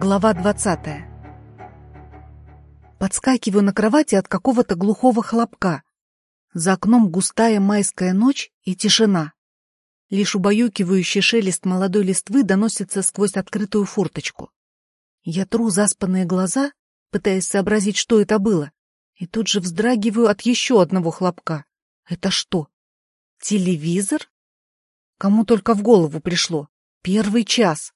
Глава 20. Подскакиваю на кровати от какого-то глухого хлопка. За окном густая майская ночь и тишина. Лишь убаюкивающий шелест молодой листвы доносится сквозь открытую форточку. Я тру заспанные глаза, пытаясь сообразить, что это было, и тут же вздрагиваю от еще одного хлопка. Это что? Телевизор? Кому только в голову пришло. Первый час.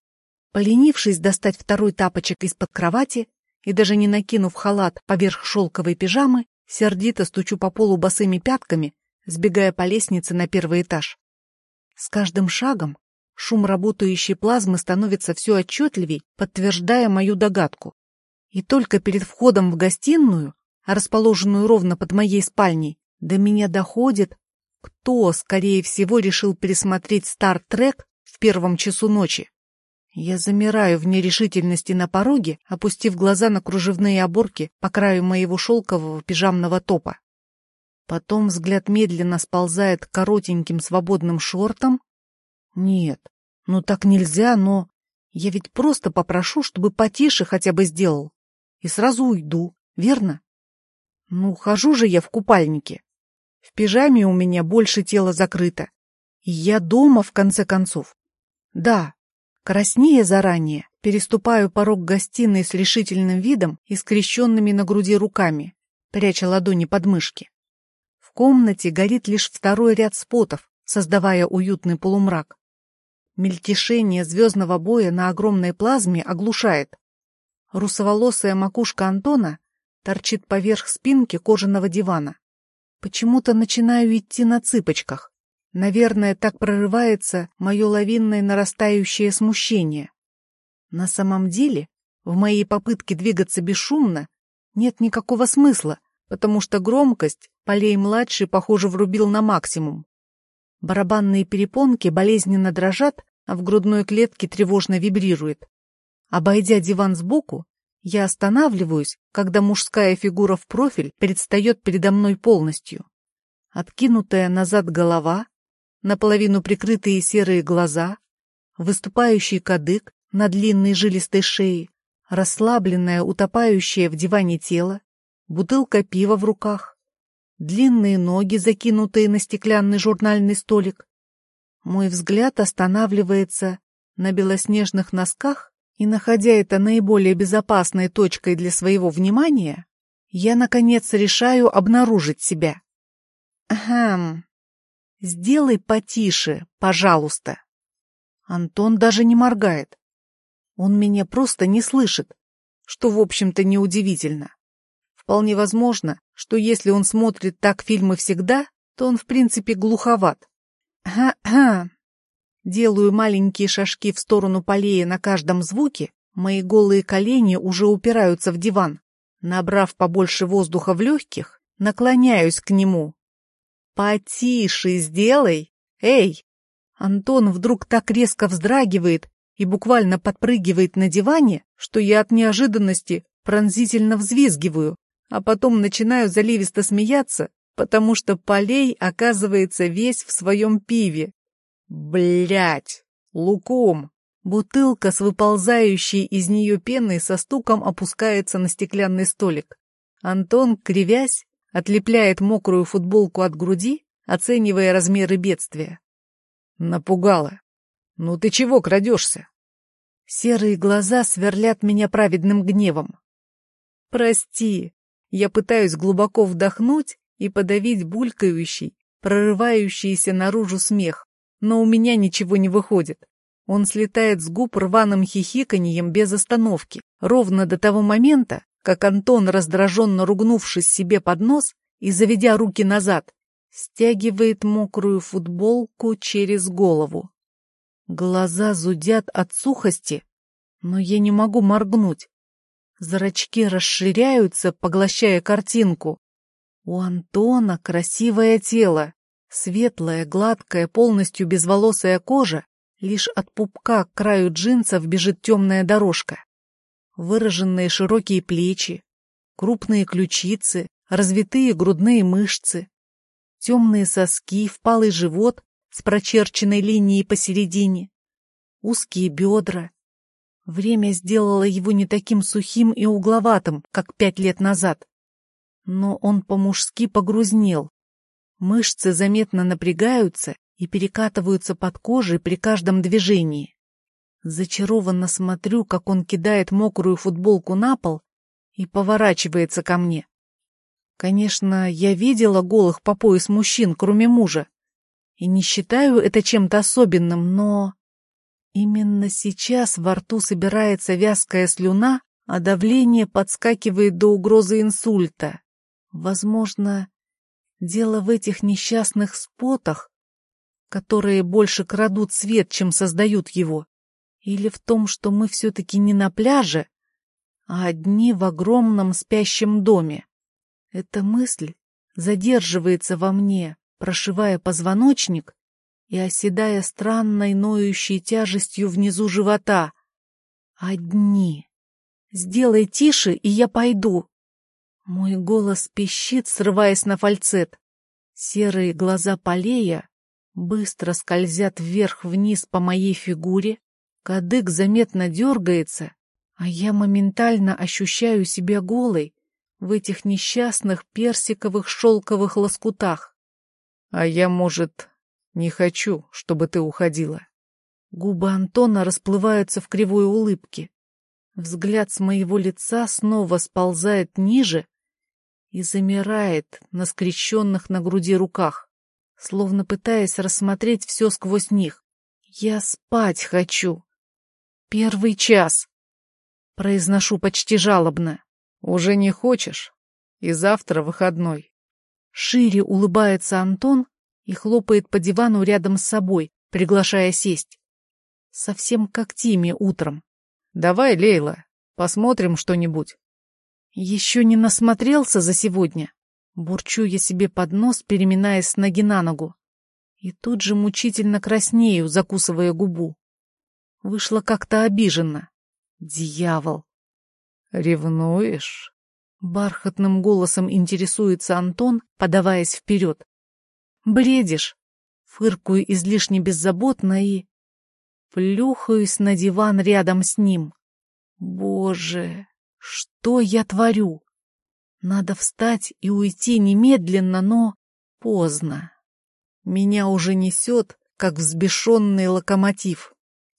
Поленившись достать второй тапочек из-под кровати и даже не накинув халат поверх шелковой пижамы, сердито стучу по полу босыми пятками, сбегая по лестнице на первый этаж. С каждым шагом шум работающей плазмы становится все отчетливей, подтверждая мою догадку. И только перед входом в гостиную, расположенную ровно под моей спальней, до меня доходит, кто, скорее всего, решил пересмотреть «Стар-трек» в первом часу ночи. Я замираю в нерешительности на пороге, опустив глаза на кружевные оборки по краю моего шелкового пижамного топа. Потом взгляд медленно сползает к коротеньким свободным шортам. Нет, ну так нельзя, но... Я ведь просто попрошу, чтобы потише хотя бы сделал. И сразу уйду, верно? Ну, хожу же я в купальнике. В пижаме у меня больше тела закрыто. И я дома, в конце концов. Да, Краснее заранее, переступаю порог гостиной с решительным видом и скрещенными на груди руками, пряча ладони под мышки. В комнате горит лишь второй ряд спотов, создавая уютный полумрак. Мельтешение звездного боя на огромной плазме оглушает. Русоволосая макушка Антона торчит поверх спинки кожаного дивана. Почему-то начинаю идти на цыпочках. Наверное, так прорывается мое лавинное нарастающее смущение. На самом деле, в моей попытке двигаться бесшумно нет никакого смысла, потому что громкость Полей-младший, похоже, врубил на максимум. Барабанные перепонки болезненно дрожат, а в грудной клетке тревожно вибрирует. Обойдя диван сбоку, я останавливаюсь, когда мужская фигура в профиль предстает передо мной полностью. Откинутая назад голова, наполовину прикрытые серые глаза, выступающий кадык на длинной жилистой шее, расслабленное, утопающее в диване тело, бутылка пива в руках, длинные ноги, закинутые на стеклянный журнальный столик. Мой взгляд останавливается на белоснежных носках, и, находя это наиболее безопасной точкой для своего внимания, я, наконец, решаю обнаружить себя. Ахм, Сделай потише, пожалуйста. Антон даже не моргает. Он меня просто не слышит, что, в общем-то, неудивительно. Вполне возможно, что если он смотрит так фильмы всегда, то он, в принципе, глуховат. Ха-ха. Делаю маленькие шажки в сторону полея на каждом звуке, мои голые колени уже упираются в диван. Набрав побольше воздуха в легких, наклоняюсь к нему, «Потише сделай! Эй!» Антон вдруг так резко вздрагивает и буквально подпрыгивает на диване, что я от неожиданности пронзительно взвизгиваю, а потом начинаю заливисто смеяться, потому что Полей оказывается весь в своем пиве. Блять! Луком! Бутылка с выползающей из нее пеной со стуком опускается на стеклянный столик. Антон, кривясь, отлепляет мокрую футболку от груди, оценивая размеры бедствия. Напугала. Ну ты чего крадешься? Серые глаза сверлят меня праведным гневом. Прости, я пытаюсь глубоко вдохнуть и подавить булькающий, прорывающийся наружу смех, но у меня ничего не выходит. Он слетает с губ рваным хихиканьем без остановки, ровно до того момента, как Антон, раздраженно ругнувшись себе под нос и заведя руки назад, стягивает мокрую футболку через голову. Глаза зудят от сухости, но я не могу моргнуть. Зрачки расширяются, поглощая картинку. У Антона красивое тело, светлая, гладкая, полностью безволосая кожа, лишь от пупка к краю джинсов бежит темная дорожка выраженные широкие плечи, крупные ключицы, развитые грудные мышцы, темные соски, впалый живот с прочерченной линией посередине, узкие бедра. Время сделало его не таким сухим и угловатым, как пять лет назад. Но он по-мужски погрузнел. Мышцы заметно напрягаются и перекатываются под кожей при каждом движении. Зачарованно смотрю, как он кидает мокрую футболку на пол и поворачивается ко мне. Конечно, я видела голых по пояс мужчин, кроме мужа, и не считаю это чем-то особенным, но... Именно сейчас во рту собирается вязкая слюна, а давление подскакивает до угрозы инсульта. Возможно, дело в этих несчастных спотах, которые больше крадут свет, чем создают его, или в том, что мы все-таки не на пляже, а одни в огромном спящем доме. Эта мысль задерживается во мне, прошивая позвоночник и оседая странной ноющей тяжестью внизу живота. Одни. Сделай тише, и я пойду. Мой голос пищит, срываясь на фальцет. Серые глаза Полея быстро скользят вверх-вниз по моей фигуре, кадык заметно дергается, а я моментально ощущаю себя голой в этих несчастных персиковых шелковых лоскутах. А я, может, не хочу, чтобы ты уходила. Губы Антона расплываются в кривой улыбке. Взгляд с моего лица снова сползает ниже и замирает на скрещенных на груди руках, словно пытаясь рассмотреть все сквозь них. Я спать хочу. Первый час. Произношу почти жалобно. Уже не хочешь? И завтра выходной. Шире улыбается Антон, и хлопает по дивану рядом с собой, приглашая сесть. Совсем как Тиме утром. «Давай, Лейла, посмотрим что-нибудь». «Еще не насмотрелся за сегодня?» Бурчу я себе под нос, переминаясь с ноги на ногу. И тут же мучительно краснею, закусывая губу. Вышло как-то обиженно. Дьявол! «Ревнуешь?» Бархатным голосом интересуется Антон, подаваясь вперед. Бредишь. Фыркую излишне беззаботно и... Плюхаюсь на диван рядом с ним. Боже, что я творю? Надо встать и уйти немедленно, но поздно. Меня уже несет, как взбешенный локомотив.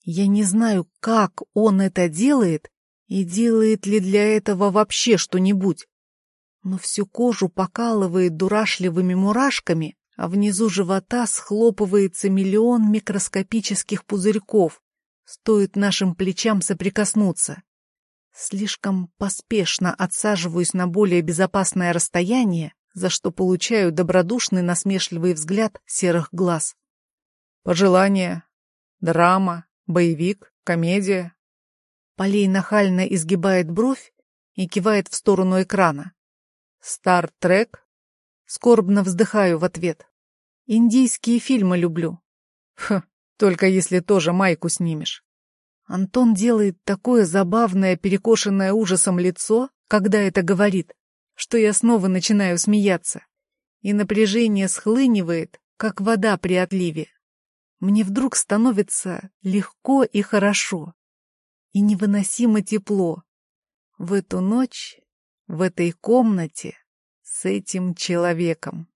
Я не знаю, как он это делает и делает ли для этого вообще что-нибудь. Но всю кожу покалывает дурашливыми мурашками, а внизу живота схлопывается миллион микроскопических пузырьков, стоит нашим плечам соприкоснуться. Слишком поспешно отсаживаюсь на более безопасное расстояние, за что получаю добродушный насмешливый взгляд серых глаз. Пожелания, драма, боевик, комедия. Полей нахально изгибает бровь и кивает в сторону экрана. Стар-трек Скорбно вздыхаю в ответ. Индийские фильмы люблю. Хм, только если тоже майку снимешь. Антон делает такое забавное, перекошенное ужасом лицо, когда это говорит, что я снова начинаю смеяться. И напряжение схлынивает, как вода при отливе. Мне вдруг становится легко и хорошо. И невыносимо тепло. В эту ночь, в этой комнате, с этим человеком.